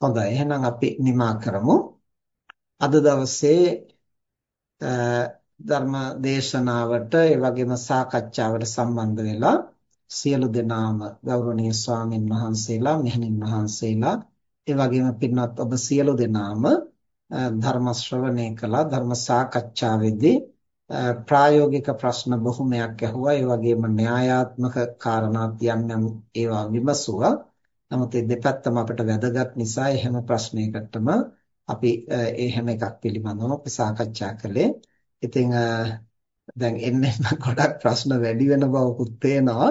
හොඳයි. එහෙනම් අපි නිමා කරමු. අද දවසේ ධර්ම දේශනාවට ඒ වගේම සාකච්ඡාවට සම්බන්ධ වෙලා සියලු දෙනාම ගෞරවනීය ස්වාමින් වහන්සේලා මෙහෙණින් වහන්සේලා ඒ වගේම පින්වත් ඔබ සියලු දෙනාම ධර්ම ශ්‍රවණය කළා ධර්ම සාකච්ඡාවේදී ප්‍රායෝගික ප්‍රශ්න බොහොමයක් ඇහුවා. ඒ වගේම න්‍යායාත්මක කාරණාත් යම් යම් ඒවා විමසුවා. නමුත් මේ දෙපැත්තම අපිට වැදගත් නිසා එහෙම ප්‍රශ්නයකටම අපි ඒ හැම එකක් පිළිබඳව අපි සාකච්ඡා කළේ. ඉතින් දැන් එන්නේ ගොඩක් ප්‍රශ්න වැඩි වෙන බවකුත් පේනවා.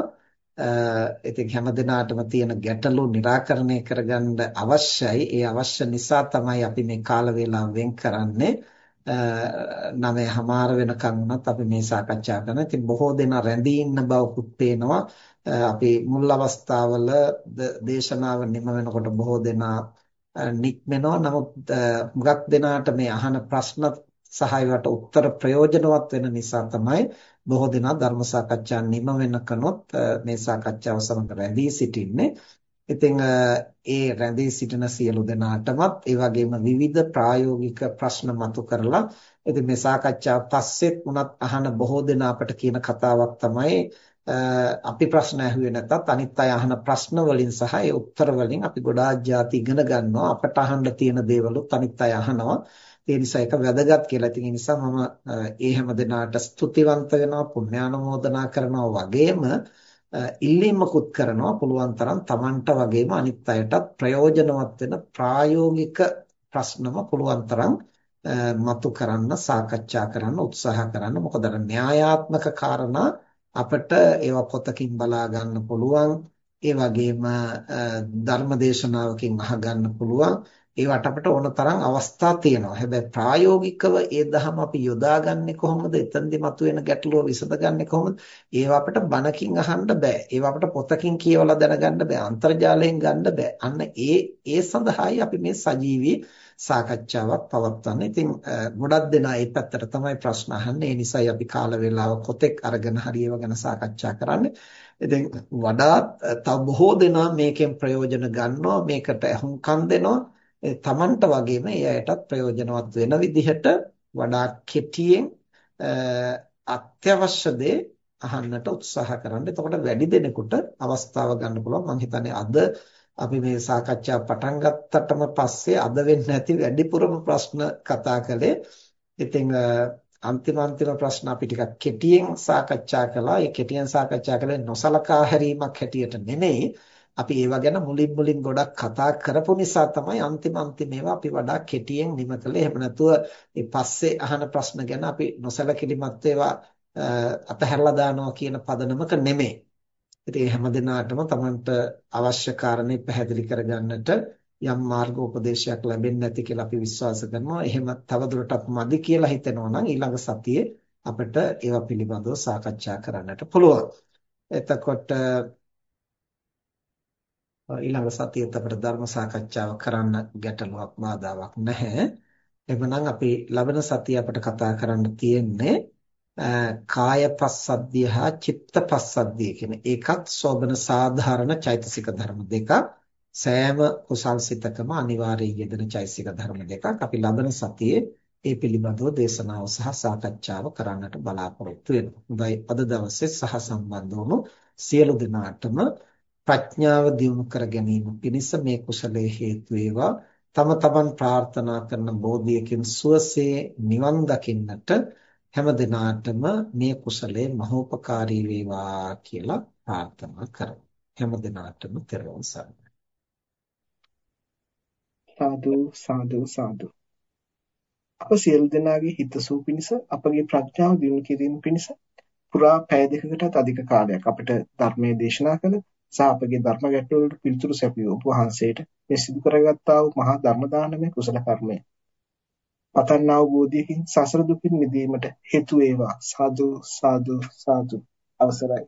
ඉතින් හැම දිනාටම තියෙන ගැටලු निराකරණය කරගන්න අවශ්‍යයි. ඒ අවශ්‍ය නිසා තමයි අපි මේ කාල වේලාව වෙන් කරන්නේ. නමේ හමාර වෙනකන් උනත් අපි මේ සාකච්ඡා කරනවා. ඉතින් බොහෝ දෙනා රැඳී ඉන්න බවකුත් පේනවා. අපි මුල් අවස්ථාවල දේශනාව නිම වෙනකොට බොහෝ දෙනා නික්මෙනවා. නමුත් හුඟක් දෙනාට මේ අහන ප්‍රශ්න සහ ඒවට උත්තර ප්‍රයෝජනවත් වෙන නිසා තමයි බොහෝ දෙනා ධර්ම සාකච්ඡා නිම වෙනකනොත් මේ සාකච්ඡාව සමග රැඳී සිටින්නේ. ඉතින් ඒ රැඳී සිටින සියලු දෙනාටමත් ඒ වගේම විවිධ ප්‍රායෝගික ප්‍රශ්න මතු කරලා ඉතින් මේ සාකච්ඡාව පස්සෙත් උනත් අහන බොහෝ දෙනා අපට කියන කතාවක් තමයි අපි ප්‍රශ්න ඇහුවේ නැතත් අනිත් අය අහන ප්‍රශ්න වලින් සහ ඒ උත්තර වලින් අපි ගොඩාක් ಜಾති ඉගෙන ගන්නවා අපට අහන්න තියෙන දේවලුත් අනිත් අය අහනවා ඒ නිසා ඒක වැදගත් කියලා. ඉතින් ඒ නිසා මම ඒ හැම දිනාට ස්තුතිවන්ත වෙනවා පුණ්‍යානුමෝදනා කරනවා වගේම ඉල්ලීමකුත් කරනවා. පුළුවන් තරම් Tamanට වගේම අනිත් අයටත් ප්‍රයෝජනවත් වෙන ප්‍රායෝගික ප්‍රශ්නම පුළුවන් තරම් මතු කරන්න සාකච්ඡා කරන්න උත්සාහ කරන්න. මොකද න්‍යායාත්මක කාරණා අපිට ඒවා පොතකින් බලා ගන්න පුළුවන්. ඒ වගේම ධර්ම දේශනාවකින් අහගන්න පුළුවන්. ඒවට අපිට ඕන තරම් අවස්ථා තියෙනවා. හැබැයි ප්‍රායෝගිකව ඒ දහම අපි යොදාගන්නේ කොහොමද? එතනදි මතුවෙන ගැටලුව විසඳගන්නේ කොහොමද? ඒවා අපිට බණකින් අහන්න බෑ. ඒවා අපිට පොතකින් කියවලා දැනගන්න බෑ. අන්තර්ජාලයෙන් ගන්න බෑ. අන්න ඒ ඒ සඳහායි අපි මේ සජීවී සාකච්ඡාවක් පවත්වන්නේ. ඉතින් ගොඩක් දෙනා මේ පැත්තට තමයි ප්‍රශ්න අහන්නේ. ඒ නිසායි අපි කාල වේලාව කොතෙක් අරගෙන හරි ගැන සාකච්ඡා කරන්නේ. ඉතින් වඩාත් තව බොහෝ දෙනා මේකෙන් ප්‍රයෝජන ගන්නවා. මේකට අහුම්කම් දෙනවා. තමන්ට වගේම ඒ අයටත් ප්‍රයෝජනවත් වෙන විදිහට වඩා කෙටියෙන් අත්‍යවශ්‍ය දේ අහන්නට උත්සාහ කරන්න. එතකොට වැඩි දෙනෙකුට අවස්ථාව ගන්න පුළුවන්. මම හිතන්නේ අද අපි මේ සාකච්ඡාව පටන් ගත්තටම පස්සේ අද වෙන්නේ නැති වැඩිපුරම ප්‍රශ්න කතා කළේ. ඉතින් අන්තිම අන්තිම ප්‍රශ්න අපි ටිකක් කෙටියෙන් සාකච්ඡා කළා. ඒ කෙටියෙන් සාකච්ඡා කළේ නොසලකා හැරීමක් හැටියට නෙමෙයි. අපි ඒවා ගැන මුලින් මුලින් ගොඩක් කතා කරපු නිසා තමයි අන්තිම අන්තිම ඒවා අපි වඩා කෙටියෙන් නිම කළේ. එහෙම නැතුව මේ පස්සේ අහන ප්‍රශ්න ගැන අපි නොසලකිලිමත් ඒවා අතහැරලා දානවා කියන පදනමක නෙමෙයි. ඉතින් හැම දිනාටම Tamanට අවශ්‍ය කාරණේ පැහැදිලි කරගන්නට යම් මාර්ගෝපදේශයක් ලැබෙන්නේ නැති කියලා අපි විශ්වාස කරනවා. එහෙම තවදුරටත් මදි කියලා හිතෙනවා නම් ඊළඟ සතියේ අපිට ඒවා පිළිබඳව සාකච්ඡා කරන්නට පුළුවන්. එතකොට ඊළඟ සතියේත් අපිට ධර්ම සාකච්ඡාව කරන්න ගැටලුවක් බාධාවක් නැහැ. එhmenan අපි ලබන සතිය අපිට කතා කරන්න තියෙන්නේ කාය පස්සද්ධිය හා චිත්ත පස්සද්ධිය කියන ඒකත් සෝබන සාධාරණ චෛතසික ධර්ම දෙකක්. සෑම කුසල් සිතකම අනිවාර්යයෙන් යෙදෙන චෛතසික ධර්ම දෙකක්. අපි ලබන සතියේ ඒ පිළිබඳව දේශනාව සහ සාකච්ඡාව කරන්නට බලාපොරොත්තු වෙනවා. හොඳයි අද දවසේ සහ සම්බන්ධ වුණු සියලු දෙනාටම ප්‍රඥාව දියුණු කර ගැනීම පිණිස මේ කුසලයේ හේතු වේවා. තම තමන් ප්‍රාර්ථනා කරන බෝධියකින් සුවසේ නිවන් දකින්නට හැම දිනාටම මේ කුසලයේ මහෝපකාරී වේවා කියලා ප්‍රාර්ථනා කරමු. හැම දිනාටම තෙරුවන් සරණයි. සාදු සාදු සාදු. අප සියලු දෙනාගේ හිතසුව පිණිස අපගේ ප්‍රඥාව දියුණු කිරීම පිණිස පුරා පැය දෙකකටත් අධික කාලයක් අපිට ධර්මයේ දේශනා කළ සහ අපගේ ධර්ම ගැටළු වලට පිළිතුරු සැපයූ ඔබ වහන්සේට මේ සිදු කරගත්තා වූ මහා ධර්ම දානමය කුසල කර්මය. පතන්නා වූ බෝධියකින් සසර දුකින් මිදීමට හේතු වේවා. සාදු සාදු සාදු. අවසරයි.